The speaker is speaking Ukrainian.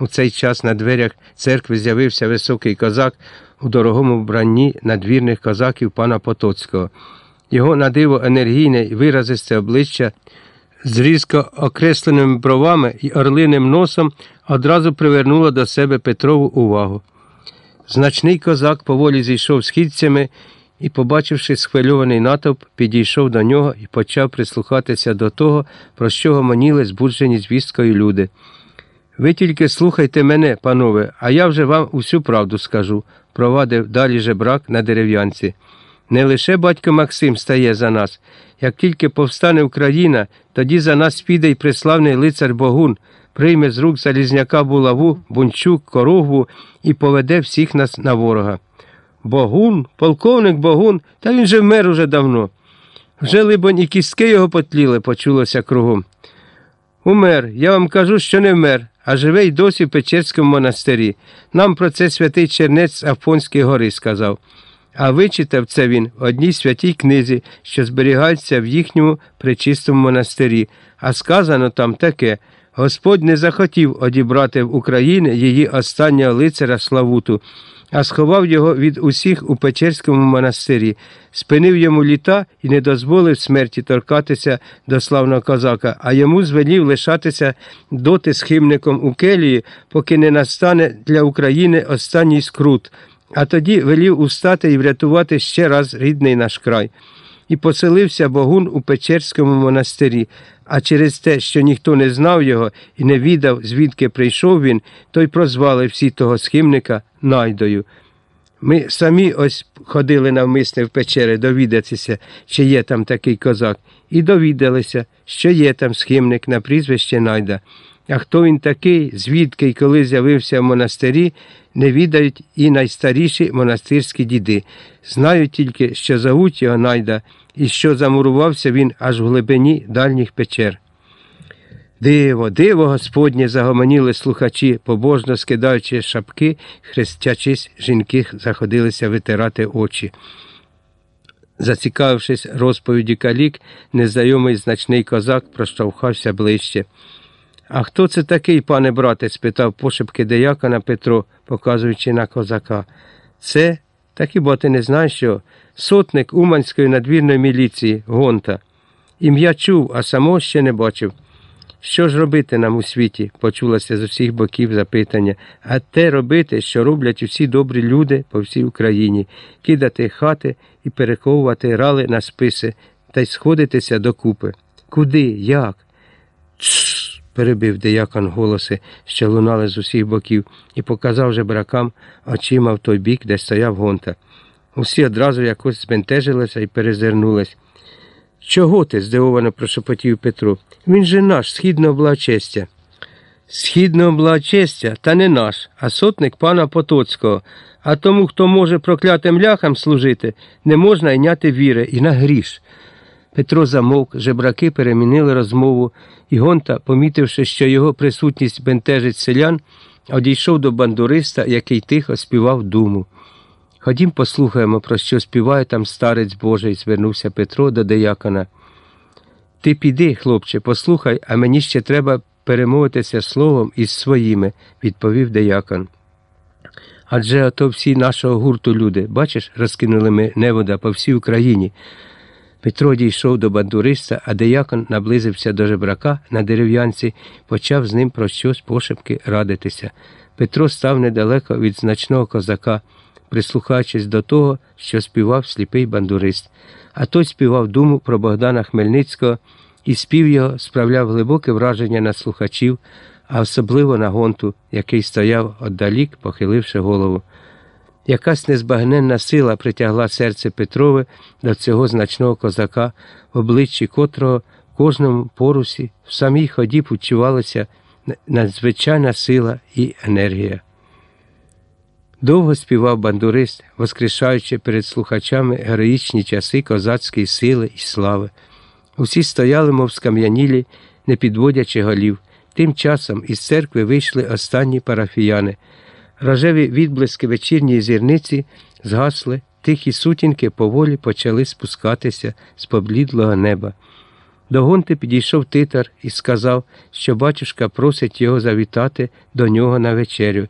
У цей час на дверях церкви з'явився високий козак у дорогому вбранні надвірних козаків пана Потоцького. Його на диво енергійне і виразисте обличчя з різко окресленими бровами і орлиним носом одразу привернуло до себе Петрову увагу. Значний козак поволі зійшов східцями і, побачивши схвильований натовп, підійшов до нього і почав прислухатися до того, про що гомоніли збуджені звісткою люди. Ви тільки слухайте мене, панове, а я вже вам усю правду скажу, провадив далі жебрак на дерев'янці. Не лише батько Максим стає за нас. Як тільки повстане Україна, тоді за нас піде й преславний лицар Богун, прийме з рук Залізняка булаву, бунчук, корогву і поведе всіх нас на ворога. Богун, полковник Богун, та він же вмер уже давно. Вже, либонь, і кістки його потліли, почулося кругом. Умер, я вам кажу, що не вмер, а живе й досі в Печерському монастирі. Нам про це святий Чернець з Афонської гори сказав. А вичитав це він в одній святій книзі, що зберігається в їхньому пречистому монастирі, а сказано там таке. Господь не захотів одібрати в Україні її останнього лицаря Славуту, а сховав його від усіх у Печерському монастирі, спинив йому літа і не дозволив смерті торкатися до славного козака, а йому звелів лишатися доти схимником у келії, поки не настане для України останній скрут, а тоді велів устати і врятувати ще раз рідний наш край. І поселився Богун у Печерському монастирі, а через те, що ніхто не знав його і не відав, звідки прийшов він, то й прозвали всі того схимника Найдою. Ми самі ось ходили навмисне в печери довідатися, чи є там такий козак, і довідалися, що є там схимник на прізвище Найда. А хто він такий, звідки й коли з'явився в монастирі, не відають і найстаріші монастирські діди. Знають тільки, що зовуть його Найда, і що замурувався він аж в глибині дальніх печер. Диво, диво Господнє, загомоніли слухачі, побожно скидаючи шапки, хрестячись, жінки заходилися витирати очі. Зацікавившись розповіді калік, незнайомий значний козак проштовхався ближче. А хто це такий, пане брате? спитав пошепки деякона Петро, показуючи на козака. Це, так хіба ти не знаєш що? Сотник Уманської надвірної міліції, Гонта. Ім'я чув, а само ще не бачив. Що ж робити нам у світі? почулося з усіх боків запитання, а те робити, що роблять усі добрі люди по всій Україні, кидати хати і переховувати рали на списи та й сходитися докупи. Куди? Як? Тсс. Перебив деякон голоси, що лунали з усіх боків, і показав жебракам очима в той бік, де стояв гонта. Усі одразу якось збентежилися і перезирнулись. Чого ти? здивовано прошепотів Петро. Він же наш, східного благочестя. Східного благочестя, та не наш, а сотник пана Потоцького. А тому, хто може проклятим ляхам служити, не можна йняти віри і на гріш. Петро замовк, жебраки перемінили розмову, і Гонта, помітивши, що його присутність бентежить селян, одійшов до бандуриста, який тихо співав думу. Ходім послухаємо, про що співає там старець Божий, звернувся Петро до деякона. Ти піди, хлопче, послухай, а мені ще треба перемовитися словом із своїми, відповів деякон. Адже ото всі нашого гурту люди, бачиш, розкинули ми невода по всій Україні. Петро дійшов до бандуриста, а деякон наблизився до жебрака на дерев'янці, почав з ним про щось пошепки радитися. Петро став недалеко від значного козака прислухаючись до того, що співав сліпий бандурист, а той співав думу про Богдана Хмельницького, і спів його справляв глибоке враження на слухачів, а особливо на гонту, який стояв отдалік, похиливши голову. Якась незбагненна сила притягла серце Петрове до цього значного козака, в обличчі котрого в кожному порусі в самій ході почувалася надзвичайна сила і енергія. Довго співав бандурист, воскрешаючи перед слухачами героїчні часи козацької сили і слави. Усі стояли, мов скам'янілі, не підводячи голів. Тим часом із церкви вийшли останні парафіяни. Рожеві відблиски вечірньої зірниці згасли, тихі сутінки поволі почали спускатися з поблідлого неба. До Гонти підійшов титар і сказав, що батюшка просить його завітати до нього на вечерю